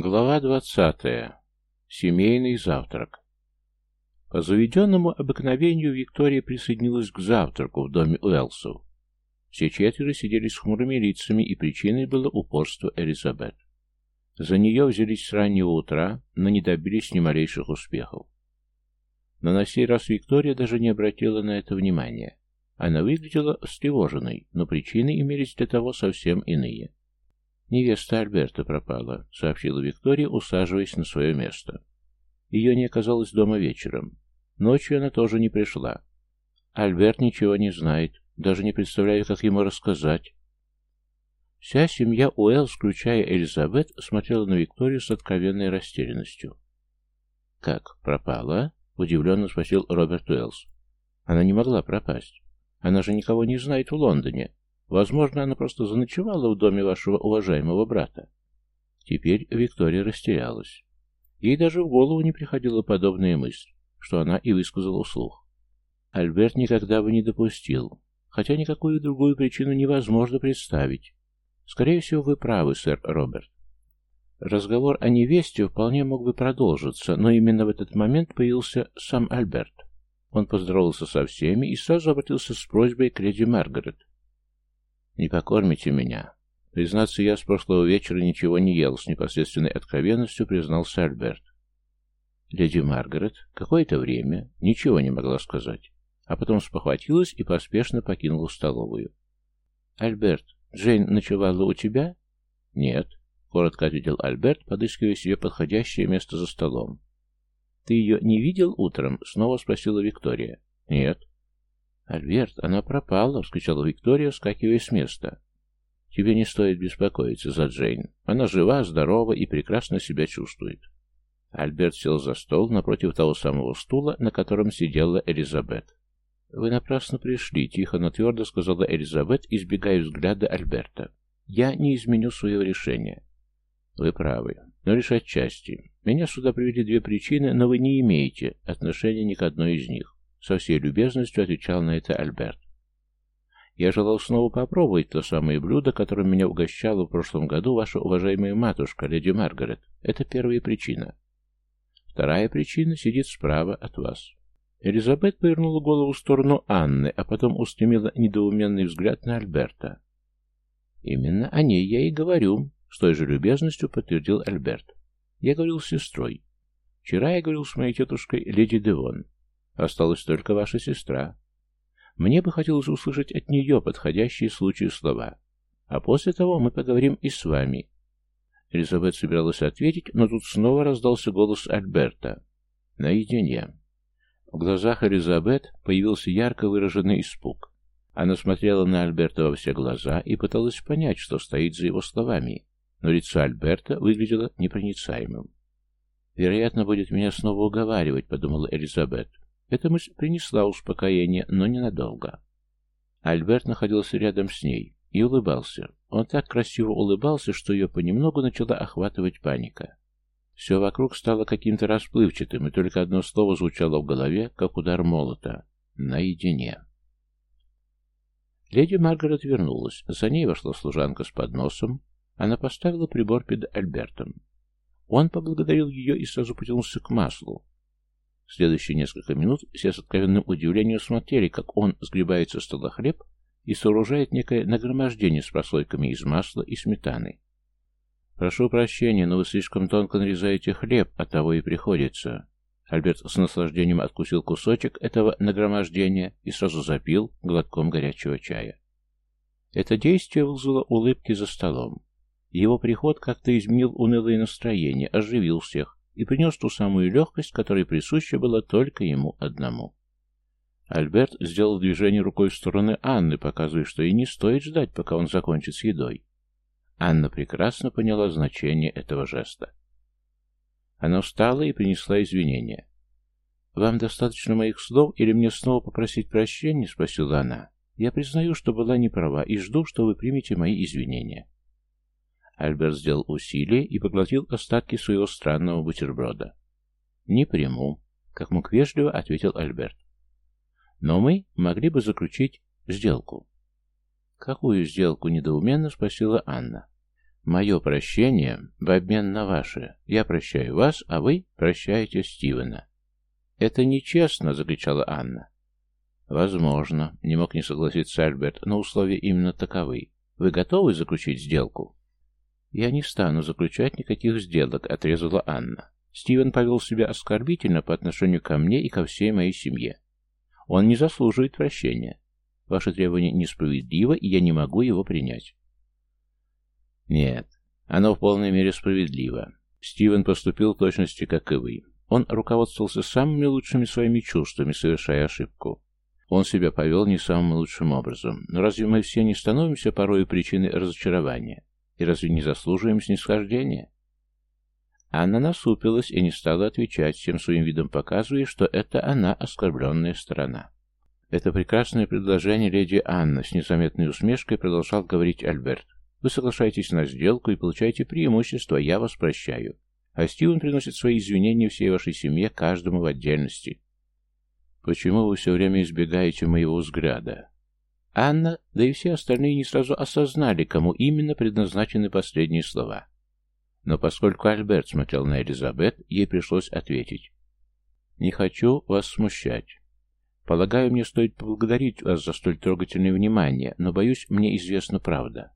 Глава двадцатая. Семейный завтрак. По заведенному обыкновению Виктория присоединилась к завтраку в доме Уэлсов. Все четверо сидели с хмурыми лицами, и причиной было упорство Элизабет. За нее взялись с раннего утра, но не добились ни малейших успехов. Но на сей раз Виктория даже не обратила на это внимания. Она выглядела встревоженной, но причины имелись для того совсем иные. «Невеста Альберта пропала», — сообщила Виктория, усаживаясь на свое место. Ее не оказалось дома вечером. Ночью она тоже не пришла. Альберт ничего не знает, даже не представляю, как ему рассказать. Вся семья Уэллс, включая Элизабет, смотрела на Викторию с откровенной растерянностью. «Как, пропала?» — удивленно спросил Роберт Уэллс. «Она не могла пропасть. Она же никого не знает в Лондоне. Возможно, она просто заночевала в доме вашего уважаемого брата. Теперь Виктория растерялась. Ей даже в голову не приходила подобная мысль, что она и высказала вслух. Альберт никогда бы не допустил, хотя никакую другую причину невозможно представить. Скорее всего, вы правы, сэр Роберт. Разговор о невесте вполне мог бы продолжиться, но именно в этот момент появился сам Альберт. Он поздоровался со всеми и сразу обратился с просьбой к леди Маргарет. «Не покормите меня». Признаться, я с прошлого вечера ничего не ел, с непосредственной откровенностью признался Альберт. Леди Маргарет какое-то время ничего не могла сказать, а потом спохватилась и поспешно покинула столовую. «Альберт, Джейн ночевала у тебя?» «Нет», — коротко ответил Альберт, подыскивая себе подходящее место за столом. «Ты ее не видел утром?» — снова спросила Виктория. «Нет». «Альберт, она пропала!» — вскричала Виктория, вскакивая с места. «Тебе не стоит беспокоиться за Джейн. Она жива, здорова и прекрасно себя чувствует». Альберт сел за стол напротив того самого стула, на котором сидела Элизабет. «Вы напрасно пришли», — тихо, но твердо сказала Элизабет, избегая взгляда Альберта. «Я не изменю своего решения». «Вы правы, но лишь отчасти. Меня сюда привели две причины, но вы не имеете отношения ни к одной из них. Со всей любезностью отвечал на это Альберт. Я желал снова попробовать то самое блюдо, которым меня угощала в прошлом году ваша уважаемая матушка, леди Маргарет. Это первая причина. Вторая причина сидит справа от вас. Элизабет повернула голову в сторону Анны, а потом устремила недоуменный взгляд на Альберта. «Именно о ней я и говорю», — с той же любезностью подтвердил Альберт. «Я говорил с сестрой. Вчера я говорил с моей тетушкой леди Девон. Осталась только ваша сестра. Мне бы хотелось услышать от нее подходящие случаю слова. А после того мы поговорим и с вами. Элизабет собиралась ответить, но тут снова раздался голос Альберта. Наедине. В глазах Элизабет появился ярко выраженный испуг. Она смотрела на Альберта во все глаза и пыталась понять, что стоит за его словами, но лицо Альберта выглядело непроницаемым. «Вероятно, будет меня снова уговаривать», — подумала Элизабет. Эта мысль принесла успокоение, но ненадолго. Альберт находился рядом с ней и улыбался. Он так красиво улыбался, что ее понемногу начала охватывать паника. Все вокруг стало каким-то расплывчатым, и только одно слово звучало в голове, как удар молота. «Наедине». Леди Маргарет вернулась. За ней вошла служанка с подносом. Она поставила прибор перед Альбертом. Он поблагодарил ее и сразу потянулся к маслу. Следующие несколько минут все с откровенным удивлением смотрели, как он сгребает со стола хлеб и сооружает некое нагромождение с прослойками из масла и сметаны. «Прошу прощения, но вы слишком тонко нарезаете хлеб, от того и приходится». Альберт с наслаждением откусил кусочек этого нагромождения и сразу запил глотком горячего чая. Это действие вызвало улыбки за столом. Его приход как-то изменил унылое настроение, оживил всех, и принес ту самую легкость, которая присуща была только ему одному. Альберт сделал движение рукой в сторону Анны, показывая, что ей не стоит ждать, пока он закончит с едой. Анна прекрасно поняла значение этого жеста. Она встала и принесла извинения. «Вам достаточно моих слов или мне снова попросить прощения?» — спросила она. «Я признаю, что была неправа и жду, что вы примете мои извинения». Альберт сделал усилие и поглотил остатки своего странного бутерброда. «Не приму», — как мог вежливо ответил Альберт. «Но мы могли бы заключить сделку». «Какую сделку?» — недоуменно спросила Анна. Мое прощение в обмен на ваше. Я прощаю вас, а вы прощаете Стивена. Это нечестно, закричала Анна. Возможно, не мог не согласиться Альберт, но условия именно таковы. Вы готовы заключить сделку? Я не стану заключать никаких сделок, отрезала Анна. Стивен повел себя оскорбительно по отношению ко мне и ко всей моей семье. Он не заслуживает прощения. Ваше требование несправедливо, и я не могу его принять. Нет, оно в полной мере справедливо. Стивен поступил в точности, как и вы. Он руководствовался самыми лучшими своими чувствами, совершая ошибку. Он себя повел не самым лучшим образом. Но разве мы все не становимся порой причиной разочарования? И разве не заслуживаем снисхождения? Анна насупилась и не стала отвечать, всем своим видом показывая, что это она оскорбленная сторона. «Это прекрасное предложение, леди Анна», — с незаметной усмешкой продолжал говорить Альберт. «Вы соглашаетесь на сделку и получаете преимущество, я вас прощаю. А Стивен приносит свои извинения всей вашей семье, каждому в отдельности. Почему вы все время избегаете моего взгляда? Анна, да и все остальные не сразу осознали, кому именно предназначены последние слова. Но поскольку Альберт смотрел на Элизабет, ей пришлось ответить. «Не хочу вас смущать. Полагаю, мне стоит поблагодарить вас за столь трогательное внимание, но, боюсь, мне известна правда».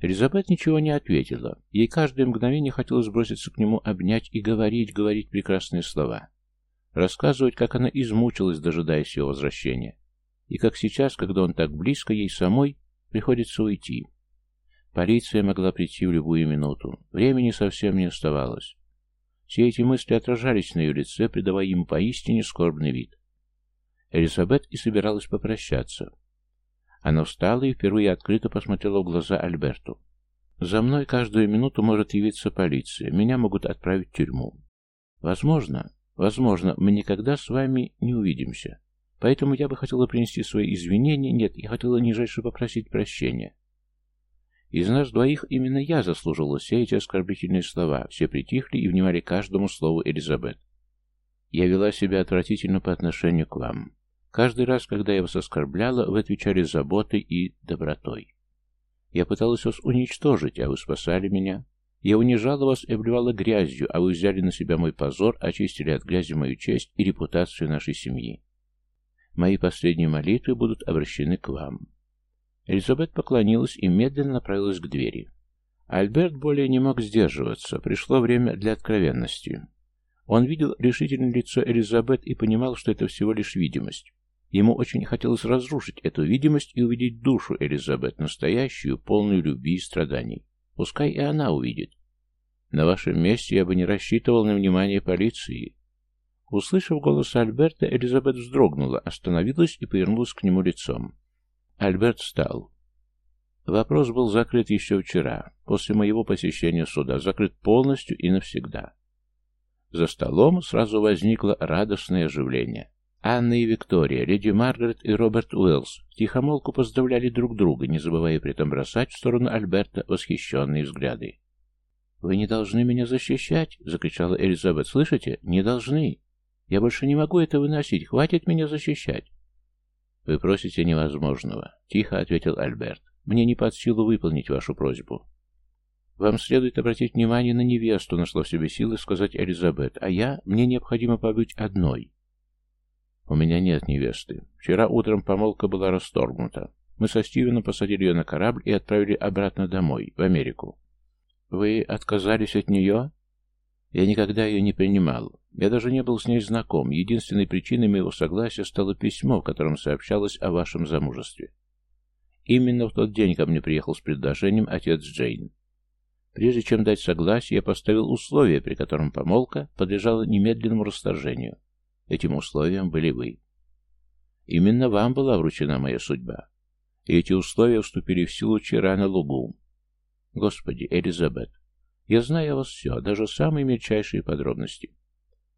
Элизабет ничего не ответила. Ей каждое мгновение хотелось броситься к нему, обнять и говорить, говорить прекрасные слова. Рассказывать, как она измучилась, дожидаясь его возвращения. И как сейчас, когда он так близко, ей самой приходится уйти. Полиция могла прийти в любую минуту. Времени совсем не оставалось. Все эти мысли отражались на ее лице, придавая ему поистине скорбный вид. Элизабет и собиралась попрощаться. Она встала и впервые открыто посмотрела в глаза Альберту. «За мной каждую минуту может явиться полиция. Меня могут отправить в тюрьму. Возможно, возможно, мы никогда с вами не увидимся. Поэтому я бы хотела принести свои извинения. Нет, я хотела нижайше попросить прощения. Из нас двоих именно я заслужила все эти оскорбительные слова. Все притихли и внимали каждому слову Элизабет. Я вела себя отвратительно по отношению к вам. Каждый раз, когда я вас оскорбляла, вы отвечали заботой и добротой. Я пыталась вас уничтожить, а вы спасали меня. Я унижала вас и обливала грязью, а вы взяли на себя мой позор, очистили от грязи мою честь и репутацию нашей семьи. Мои последние молитвы будут обращены к вам. Элизабет поклонилась и медленно направилась к двери. Альберт более не мог сдерживаться, пришло время для откровенности. Он видел решительное лицо Элизабет и понимал, что это всего лишь видимость. Ему очень хотелось разрушить эту видимость и увидеть душу Элизабет, настоящую, полную любви и страданий. Пускай и она увидит. На вашем месте я бы не рассчитывал на внимание полиции. Услышав голос Альберта, Элизабет вздрогнула, остановилась и повернулась к нему лицом. Альберт встал. Вопрос был закрыт еще вчера, после моего посещения суда, закрыт полностью и навсегда. За столом сразу возникло радостное оживление. Анна и Виктория, леди Маргарет и Роберт Уэллс тихомолку поздравляли друг друга, не забывая при этом бросать в сторону Альберта восхищенные взгляды. «Вы не должны меня защищать!» — закричала Элизабет. «Слышите? Не должны! Я больше не могу это выносить! Хватит меня защищать!» «Вы просите невозможного», — тихо ответил Альберт. «Мне не под силу выполнить вашу просьбу». «Вам следует обратить внимание на невесту», — нашла в себе силы сказать Элизабет. «А я? Мне необходимо побыть одной». «У меня нет невесты. Вчера утром помолвка была расторгнута. Мы со Стивеном посадили ее на корабль и отправили обратно домой, в Америку». «Вы отказались от нее?» «Я никогда ее не принимал. Я даже не был с ней знаком. Единственной причиной моего согласия стало письмо, в котором сообщалось о вашем замужестве. Именно в тот день ко мне приехал с предложением отец Джейн. Прежде чем дать согласие, я поставил условие, при котором помолвка подлежала немедленному расторжению. Этим условием были вы. Именно вам была вручена моя судьба. И эти условия вступили в силу вчера на лугу. Господи, Элизабет, я знаю о вас все, даже самые мельчайшие подробности.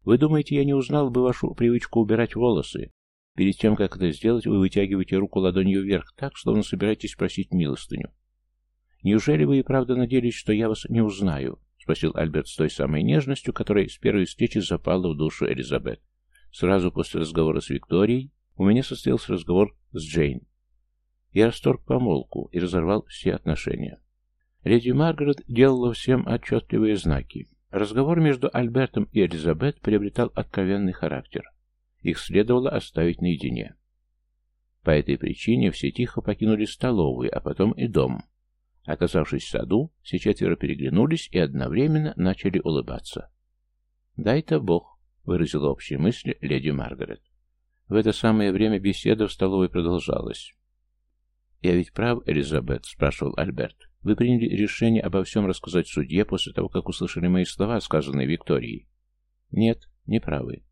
Вы думаете, я не узнал бы вашу привычку убирать волосы? Перед тем, как это сделать, вы вытягиваете руку ладонью вверх так, словно собираетесь просить милостыню. Неужели вы и правда надеялись, что я вас не узнаю? Спросил Альберт с той самой нежностью, которая с первой встречи запала в душу Элизабет. Сразу после разговора с Викторией у меня состоялся разговор с Джейн. Я расторг помолвку и разорвал все отношения. Леди Маргарет делала всем отчетливые знаки. Разговор между Альбертом и Элизабет приобретал откровенный характер. Их следовало оставить наедине. По этой причине все тихо покинули столовую, а потом и дом. Оказавшись в саду, все четверо переглянулись и одновременно начали улыбаться. «Дай-то Бог», — выразила общие мысли леди Маргарет. В это самое время беседа в столовой продолжалась. «Я ведь прав, Элизабет?» — спрашивал Альберт. «Вы приняли решение обо всем рассказать судье после того, как услышали мои слова, сказанные Викторией?» «Нет, не правы.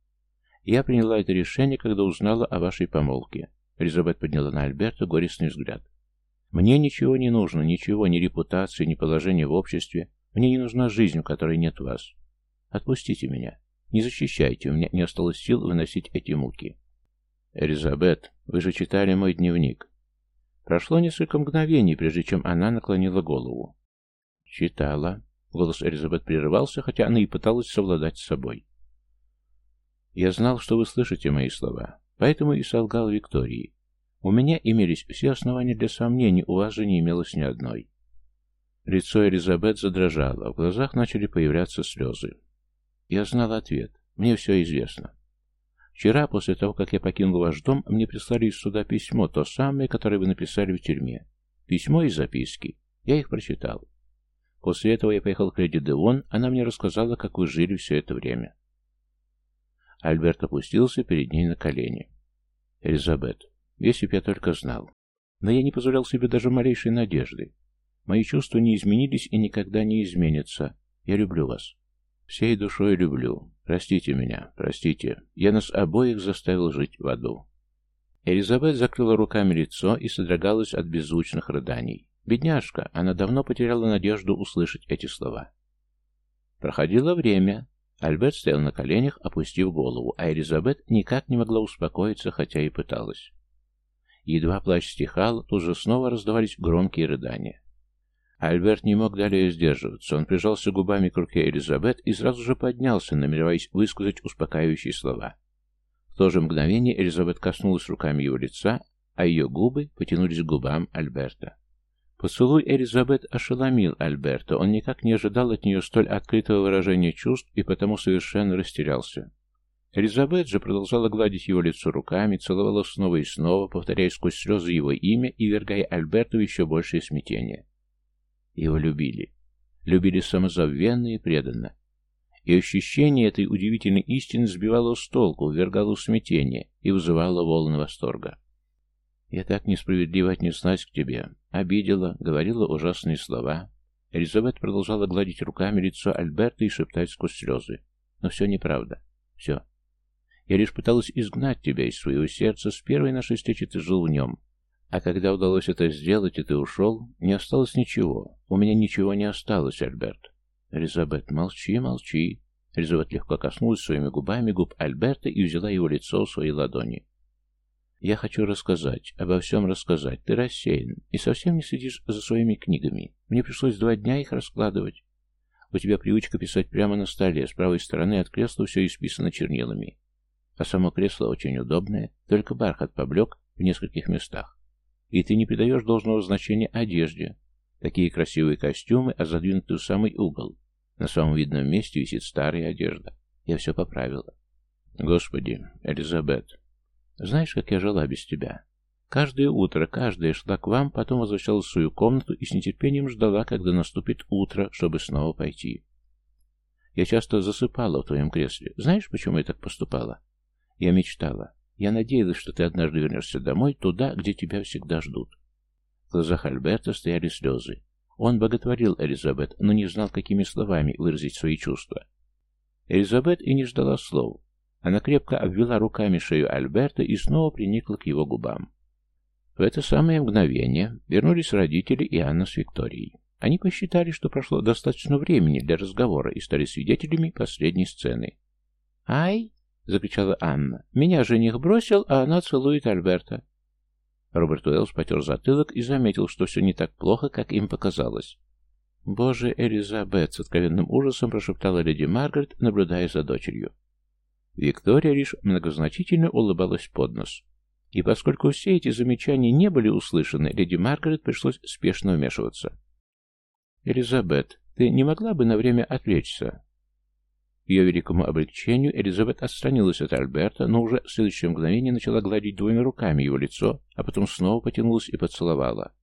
Я приняла это решение, когда узнала о вашей помолвке». Элизабет подняла на Альберта горестный взгляд. «Мне ничего не нужно, ничего, ни репутации, ни положения в обществе. Мне не нужна жизнь, в которой нет вас. Отпустите меня. Не защищайте, у меня не осталось сил выносить эти муки». «Элизабет, вы же читали мой дневник». Прошло несколько мгновений, прежде чем она наклонила голову. «Читала». Голос Элизабет прерывался, хотя она и пыталась совладать с собой. «Я знал, что вы слышите мои слова, поэтому и солгал Виктории. У меня имелись все основания для сомнений, у вас же не имелось ни одной». Лицо Элизабет задрожало, в глазах начали появляться слезы. Я знал ответ. Мне все известно. Вчера, после того, как я покинул ваш дом, мне прислали из суда письмо, то самое, которое вы написали в тюрьме. Письмо и записки. Я их прочитал. После этого я поехал к леди Деон, она мне рассказала, как вы жили все это время. Альберт опустился перед ней на колени. «Элизабет, если б я только знал. Но я не позволял себе даже малейшей надежды. Мои чувства не изменились и никогда не изменятся. Я люблю вас. Всей душой люблю. Простите меня, простите. Я нас обоих заставил жить в аду. Элизабет закрыла руками лицо и содрогалась от беззвучных рыданий. Бедняжка, она давно потеряла надежду услышать эти слова. Проходило время. Альберт стоял на коленях, опустив голову, а Элизабет никак не могла успокоиться, хотя и пыталась. Едва плач стихал, тут же снова раздавались громкие рыдания. Альберт не мог далее сдерживаться. Он прижался губами к руке Элизабет и сразу же поднялся, намереваясь высказать успокаивающие слова. В то же мгновение Элизабет коснулась руками его лица, а ее губы потянулись к губам Альберта. Поцелуй Элизабет ошеломил Альберта. Он никак не ожидал от нее столь открытого выражения чувств и потому совершенно растерялся. Элизабет же продолжала гладить его лицо руками, целовала снова и снова, повторяя сквозь слезы его имя и вергая Альберту еще большее смятение. Его любили. Любили самозабвенно и преданно. И ощущение этой удивительной истины сбивало с толку, ввергало в смятение и вызывало волны восторга. «Я так несправедливо отнеслась к тебе. Обидела, говорила ужасные слова». Элизабет продолжала гладить руками лицо Альберта и шептать сквозь слезы. «Но все неправда. Все. Я лишь пыталась изгнать тебя из своего сердца. С первой нашей встречи ты жил в нем. А когда удалось это сделать, и ты ушел, не осталось ничего. У меня ничего не осталось, Альберт. Элизабет, молчи, молчи. Элизабет легко коснулась своими губами губ Альберта и взяла его лицо в свои ладони. Я хочу рассказать, обо всем рассказать. Ты рассеян и совсем не следишь за своими книгами. Мне пришлось два дня их раскладывать. У тебя привычка писать прямо на столе, с правой стороны от кресла все исписано чернилами. А само кресло очень удобное, только бархат поблек в нескольких местах. И ты не придаешь должного значения одежде. Такие красивые костюмы, а задвинуты в самый угол. На самом видном месте висит старая одежда. Я все поправила. Господи, Элизабет, знаешь, как я жила без тебя? Каждое утро, каждая шла к вам, потом возвращалась в свою комнату и с нетерпением ждала, когда наступит утро, чтобы снова пойти. Я часто засыпала в твоем кресле. Знаешь, почему я так поступала? Я мечтала. Я надеялась, что ты однажды вернешься домой, туда, где тебя всегда ждут. В глазах Альберта стояли слезы. Он боготворил Элизабет, но не знал, какими словами выразить свои чувства. Элизабет и не ждала слов. Она крепко обвела руками шею Альберта и снова приникла к его губам. В это самое мгновение вернулись родители и Анна с Викторией. Они посчитали, что прошло достаточно времени для разговора и стали свидетелями последней сцены. «Ай!» — закричала Анна. «Меня жених бросил, а она целует Альберта». Роберт Уэллс потер затылок и заметил, что все не так плохо, как им показалось. «Боже, Элизабет!» — с откровенным ужасом прошептала леди Маргарет, наблюдая за дочерью. Виктория лишь многозначительно улыбалась под нос. И поскольку все эти замечания не были услышаны, леди Маргарет пришлось спешно вмешиваться. «Элизабет, ты не могла бы на время отвлечься?» К ее великому облегчению Элизабет отстранилась от Альберта, но уже в следующее мгновение начала гладить двумя руками его лицо, а потом снова потянулась и поцеловала.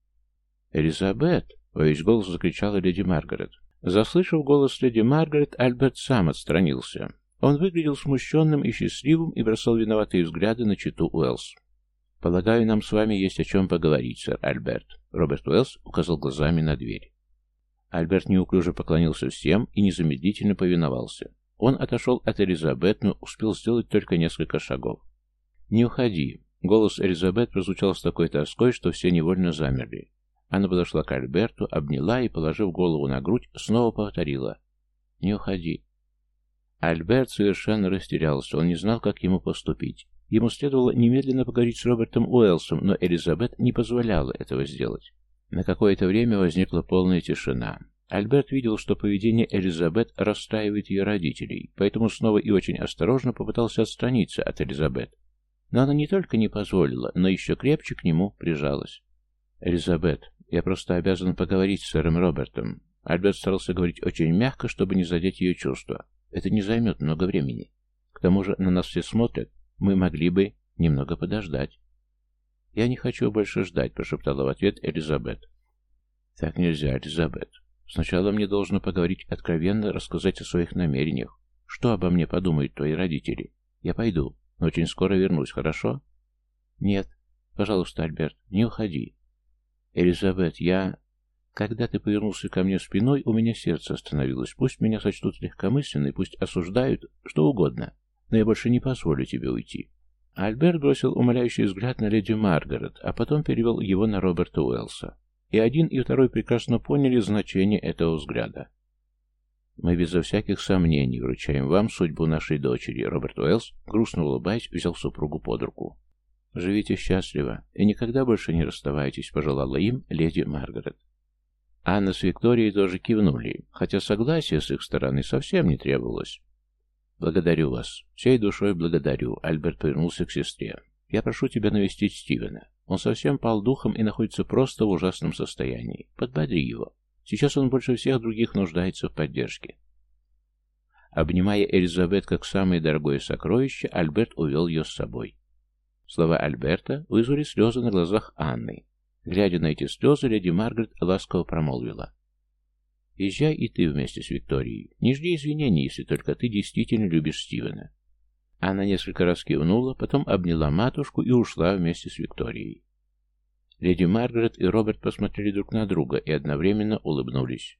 «Элизабет!» — во весь голос закричала леди Маргарет. Заслышав голос леди Маргарет, Альберт сам отстранился. Он выглядел смущенным и счастливым и бросал виноватые взгляды на читу Уэллс. «Полагаю, нам с вами есть о чем поговорить, сэр Альберт». Роберт Уэллс указал глазами на дверь. Альберт неуклюже поклонился всем и незамедлительно повиновался. Он отошел от Элизабет, но успел сделать только несколько шагов. «Не уходи». Голос Элизабет прозвучал с такой тоской, что все невольно замерли. Она подошла к Альберту, обняла и, положив голову на грудь, снова повторила. «Не уходи». Альберт совершенно растерялся, он не знал, как ему поступить. Ему следовало немедленно поговорить с Робертом Уэллсом, но Элизабет не позволяла этого сделать. На какое-то время возникла полная тишина. Альберт видел, что поведение Элизабет расстраивает ее родителей, поэтому снова и очень осторожно попытался отстраниться от Элизабет. Но она не только не позволила, но еще крепче к нему прижалась. «Элизабет, я просто обязан поговорить с сэром Робертом». Альберт старался говорить очень мягко, чтобы не задеть ее чувства. Это не займет много времени. К тому же на нас все смотрят. Мы могли бы немного подождать. «Я не хочу больше ждать», — прошептала в ответ Элизабет. «Так нельзя, Элизабет. Сначала мне должно поговорить откровенно, рассказать о своих намерениях. Что обо мне подумают твои родители? Я пойду, но очень скоро вернусь, хорошо? Нет. Пожалуйста, Альберт, не уходи. Элизабет, я... Когда ты повернулся ко мне спиной, у меня сердце остановилось. Пусть меня сочтут легкомысленной, пусть осуждают, что угодно, но я больше не позволю тебе уйти. Альберт бросил умоляющий взгляд на леди Маргарет, а потом перевел его на Роберта Уэллса. И один и второй прекрасно поняли значение этого взгляда. «Мы безо всяких сомнений вручаем вам судьбу нашей дочери», Роберт Уэллс, грустно улыбаясь, взял супругу под руку. «Живите счастливо и никогда больше не расставайтесь», — пожелала им леди Маргарет. Анна с Викторией тоже кивнули, хотя согласия с их стороны совсем не требовалось. «Благодарю вас. Всей душой благодарю», — Альберт повернулся к сестре. «Я прошу тебя навестить Стивена. Он совсем пал духом и находится просто в ужасном состоянии. Подбодри его. Сейчас он больше всех других нуждается в поддержке. Обнимая Элизабет как самое дорогое сокровище, Альберт увел ее с собой. Слова Альберта вызвали слезы на глазах Анны. Глядя на эти слезы, леди Маргарет ласково промолвила. «Езжай и ты вместе с Викторией. Не жди извинений, если только ты действительно любишь Стивена. Она несколько раз кивнула, потом обняла матушку и ушла вместе с Викторией. Леди Маргарет и Роберт посмотрели друг на друга и одновременно улыбнулись.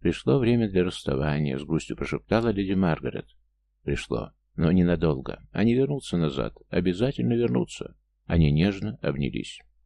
«Пришло время для расставания», — с грустью прошептала леди Маргарет. «Пришло, но ненадолго. Они вернутся назад. Обязательно вернутся». Они нежно обнялись.